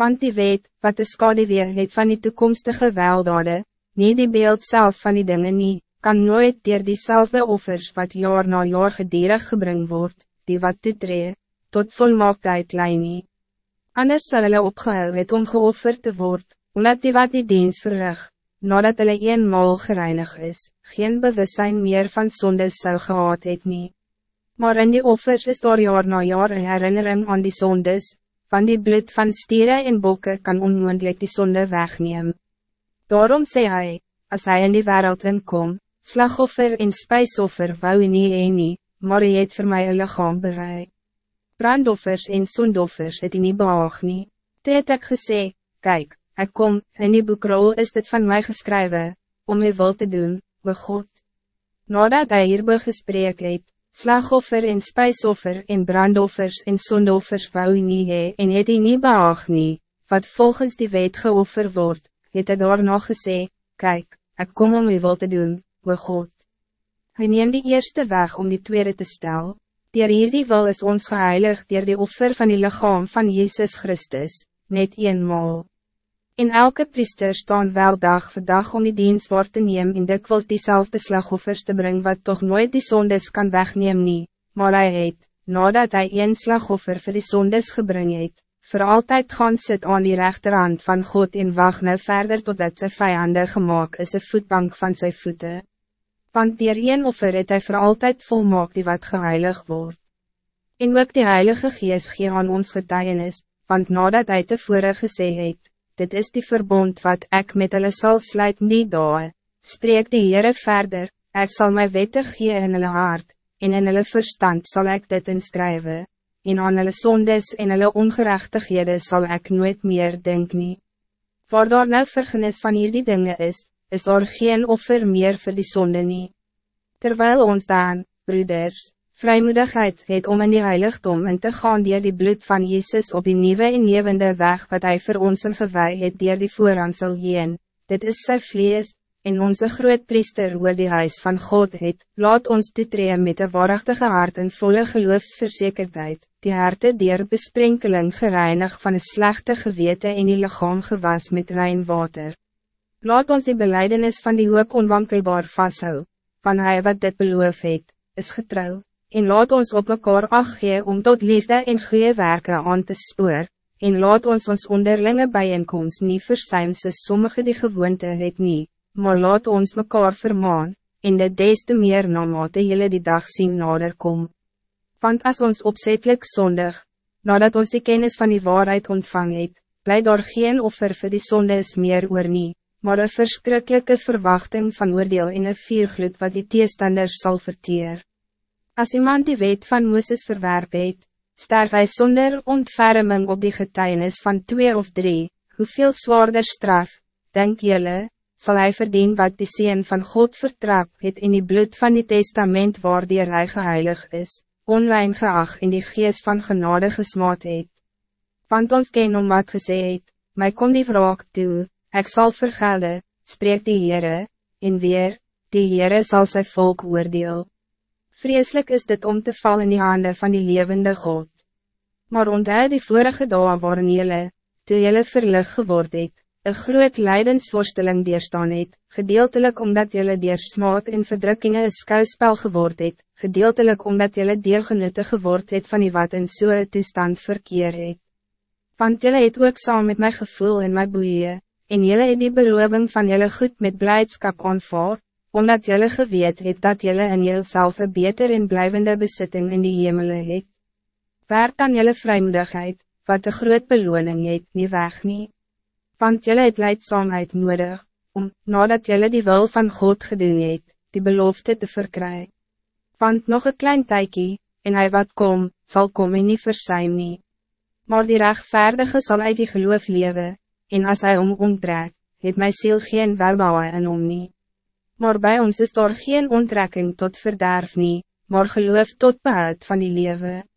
Want die weet, wat de skadewee het van die toekomstige weldade, nie die beeld zelf van die dingen nie, kan nooit dier diezelfde offers wat jaar na jaar gedierig gebring word, die wat toetree, tot volmaaktheid lei nie. Anders sal hulle opgehou het om geofferd te word, omdat die wat die diens verrig, nadat hulle eenmaal gereinig is, geen bewustzijn meer van sondes zou gehad het nie. Maar in die offers is daar jaar na jaar een herinnering aan die sondes, van die bloed van stieren en bokken kan onmoendelijk die zonde wegnemen. Daarom zei hij, als hij in die wereld inkom, slagoffer en spijsoffer wou hy nie heen nie, maar hy het vir my een lichaam bereid. Brandoffers en sondoffers het hy nie behaag nie. Toe het ek gesê, kijk, ek kom, in die boekrol is dit van mij geschreven, om my wil te doen, we God. Nadat hy hierbo gesprek het, slagoffer en spijsoffer en brandoffers en sondoffers wou hy nie hee en het hy nie behaag nie, wat volgens die wet geoffer wordt, het hy daarna gesê, kijk, ik kom om u wil te doen, o God. Hij neemt die eerste weg om die tweede te stel. Dier hierdie wil is ons geheilig dier die offer van die lichaam van Jezus Christus, net eenmaal. In elke priester staan wel dag voor dag om die dienst voor te nemen en dikwijls diezelfde slagoffers te brengen wat toch nooit die zondes kan wegnemen nie, maar hij het, nadat hij een slagoffer voor die zondes gebring het, voor altijd gaan sit aan die rechterhand van God en wacht nou verder totdat sy vijanden gemaakt is een voetbank van zijn voeten. Want dier een offer het hy voor altijd volmaak die wat geheilig wordt. En ook die Heilige Geest gee aan ons getuienis, want nadat hij tevore gesê het, dit is die verbond wat ik met hulle sal sluit nie daar, spreek die Heere verder, ik zal my wette gee in hulle hart, en in hulle verstand zal ik dit inskrywe en aan hulle sondes en hulle ongerechtighede zal ik nooit meer denk nie. Waar daar nou vergenis van hierdie dinge is, is er geen offer meer voor die sonde nie. Terwijl ons dan, broeders, vrijmoedigheid het om in die heiligdom in te gaan dier die bloed van Jezus op die nieuwe en levende weg wat hij voor ons in gewij het dier die voorhansel heen, dit is sy vlees, en onze groot priester oor die huis van God het, laat ons toetree met een waarachtige hart en volle geloofsverzekerdheid, die harte dier besprenkeling gereinig van een slechte gewete en die lichaam gewas met rein water. Laat ons die beleidenis van die hoop onwankelbaar vasthou, van hij wat dit beloof het, is getrouw, en laat ons op mekaar achtgee om tot liefde en goede werken aan te spoor, en laat ons ons onderlinge bijeenkomst niet versuim soos sommige die gewoonte het niet maar laat ons mekaar vermaan, en dit des te meer namate jylle die dag zien nader kom. Want als ons opzettelijk zondig, nadat ons die kennis van die waarheid ontvang het, bly daar geen offer vir die sonde is meer oor nie, maar een verschrikkelijke verwachting van oordeel in een viergloed wat die teestanders zal verteer. Als iemand die weet van Moeses verwerp het, sterf hy sonder ontferming op die getuienis van twee of drie, hoeveel zwaarder straf, denk jylle, zal hij verdienen wat die Seen van God vertrap het in die bloed van die testament waar die hy geheilig is, online geacht in die geest van genade gesmaad het. Want ons ken om wat gesê het, my kom die vraag toe, ek sal vergelde, spreek die Heere, en weer, die Heere zal zijn volk oordeel. Vreselijk is dit om te vallen in die handen van die levende God. Maar onthou die vorige dagen waarin jylle, toe jylle verlig geword het, een groot leidensvoorstelling deerstaan het, gedeeltelik omdat jullie dier smaad en verdrukkingen een skouspel geword het, gedeeltelik omdat jullie deelgenote geword het van die wat in soe toestand verkeer het. Want jullie het ook saam met mijn gevoel en mijn boeien, en jullie het die beroeping van jullie goed met blijdschap aanvaar, omdat jullie geweet het dat jullie in jezelf een beter en blijvende bezitting in die hemelen het. Waar kan jullie vrijmoedigheid, wat de groot beloning het, niet weg niet? want jullie het leidzaamheid nodig, om, nadat jullie die wil van God gedoen het, die belofte te verkrijgen. Want nog een klein tijdje, en hij wat kom, zal komen niet versuim nie. Maar die rechtvaardige zal uit die geloof leven, en als hij om onttrek, het my ziel geen welbouwen en om nie. Maar bij ons is daar geen onttrekking tot verderf nie, maar geloof tot behoud van die leven.